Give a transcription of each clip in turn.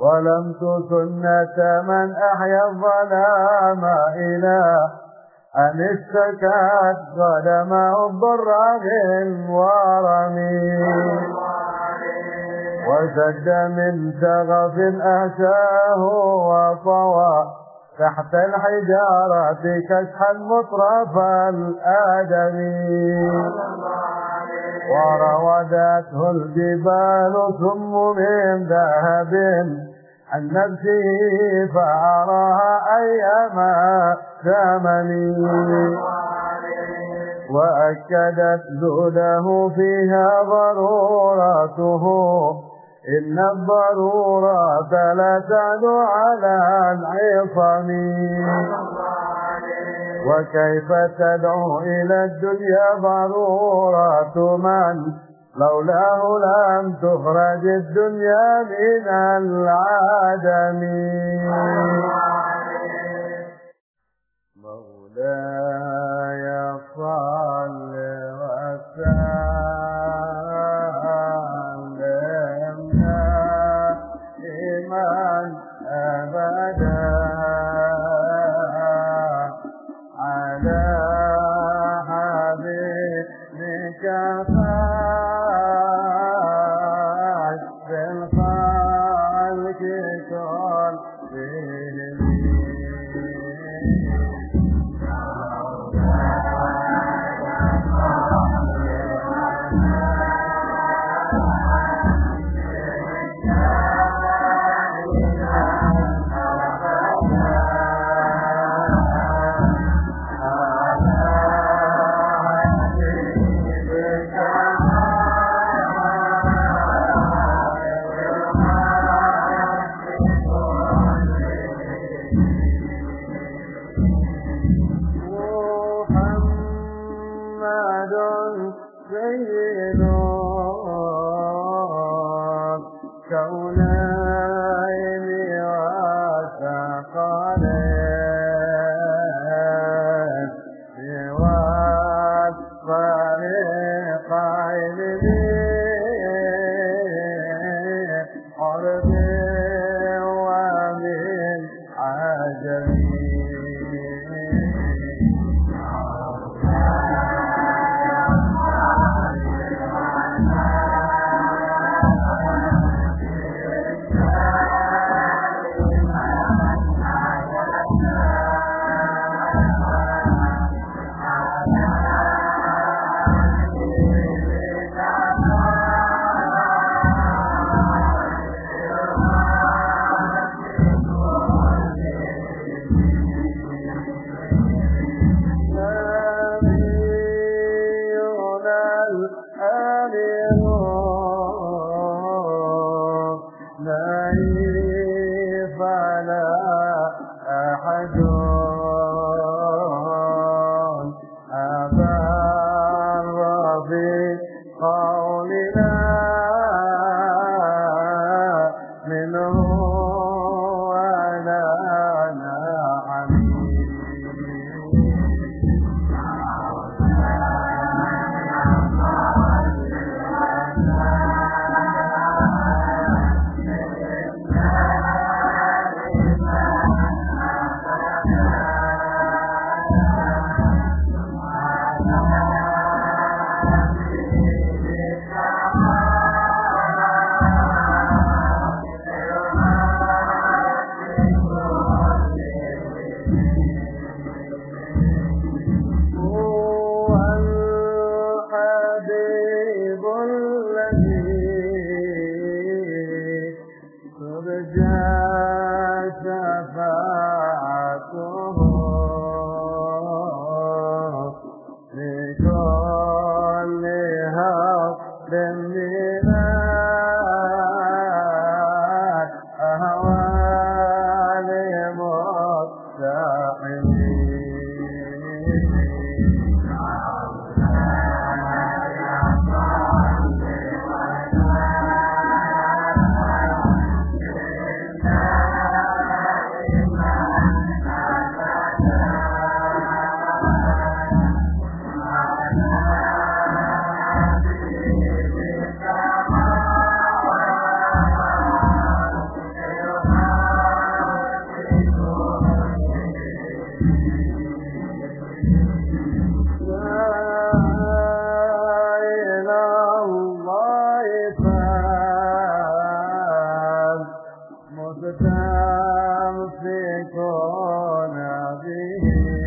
ولم سنة من أحيا الظلام إلى أن اشتكت قدمه الضراغ ورمي وسد من شغف أهشاه وطوى تحت الحجارة كشحا مطرف الآدمي. وراودته الجبال ثم من ذهب عن نفسه فأراها أيام زمني وأكدت زهده فيها ضرورته. إن الضرورة لا تعدو على العصم. وكيف تدعو إلى الدنيا ضرورة من؟ لولاه لم تخرج الدنيا من العدم مولاي كلهم قولنا الساحرين Yeah.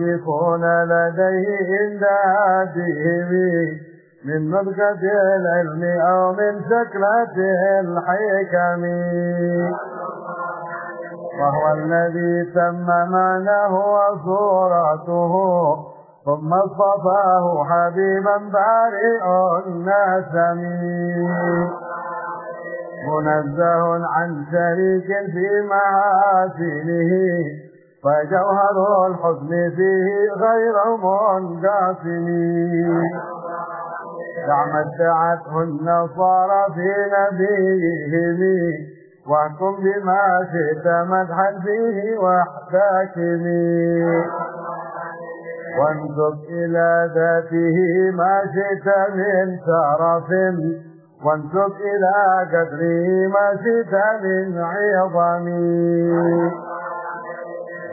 وواقفون لديه عند هديه من مبقة العلم أو من سكرة الحكم. وهو الذي تم معناه وصورته ثم اصطفاه حبيبا بارئ النسم. منزه عن شريك في محاسنه. فجوهر الحزن فيه غير منقسم دعما ادعته النصارى في نبيهم واحكم بما شئت مدحا فيه واحتكم وانظر إلى ذاته ما شئت من شرف وانسب إلى قدره ما شئت من عظم.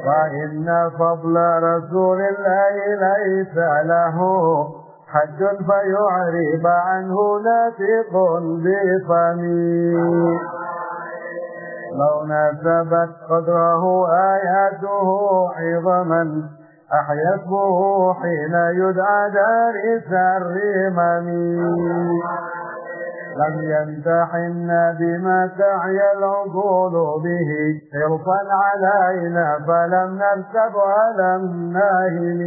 وإن فضل رسول الله ليس له حج فيعرب عنه ناتق بفمي لو ناسبت قدره آياته عظما أحيا اسمه حين يدعى دارس الرمم لم يمتحن بما تعيا العقول به. حرصا علينا فلم نرتب ولم ناهل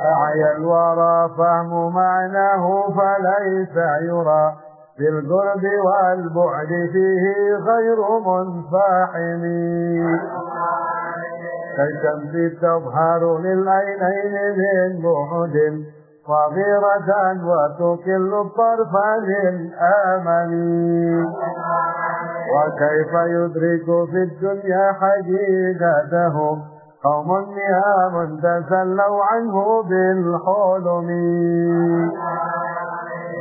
أعيا الورى فهم معناه فليس يرى. في القرب والبعد فيه غير منفحم كالشمس تظهر للعينين من بعد؟ صغيرة وتكل الطرف للأمل. وكيف يدرك في الدنيا حقيقته قوم نهام تسلوا عنه بالحلم.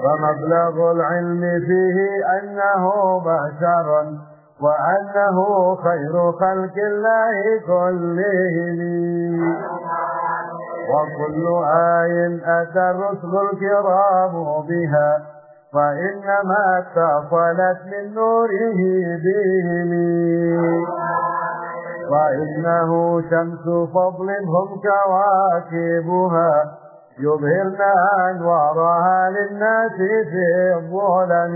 فمبلغ العلم فيه أنه بشر وأنه خير خلق الله كلهم. وكل آي أتى الرسل الكرام بها فإنما اتصلت من نوره بهم. وإنه شمس فضل هم كواكبها يظهرن أنوارها للناس في الظلم.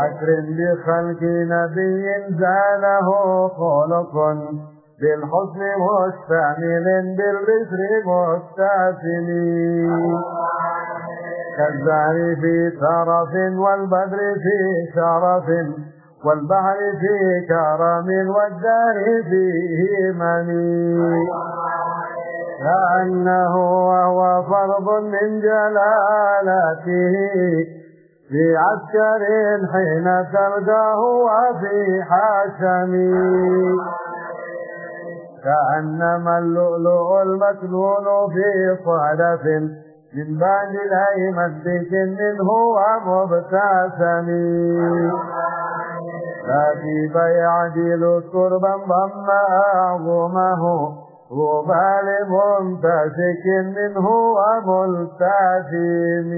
أكرم بخلق نبي زاله خلق. بالحسن مستعمل بالبسر مستعسل كالزهر في ترف والبدر في شرف والبحر في كرم والدار فيه مني كأنه وهو فرض من جلالته. في عسكر حين تلقاه وفي حشمي كأنما اللؤلؤ المكنون في صدف من بعد الأيمن بكن هو مبتسم كيف يعدل تربا ضم أعظمه غبال ممتسك منه وملتزم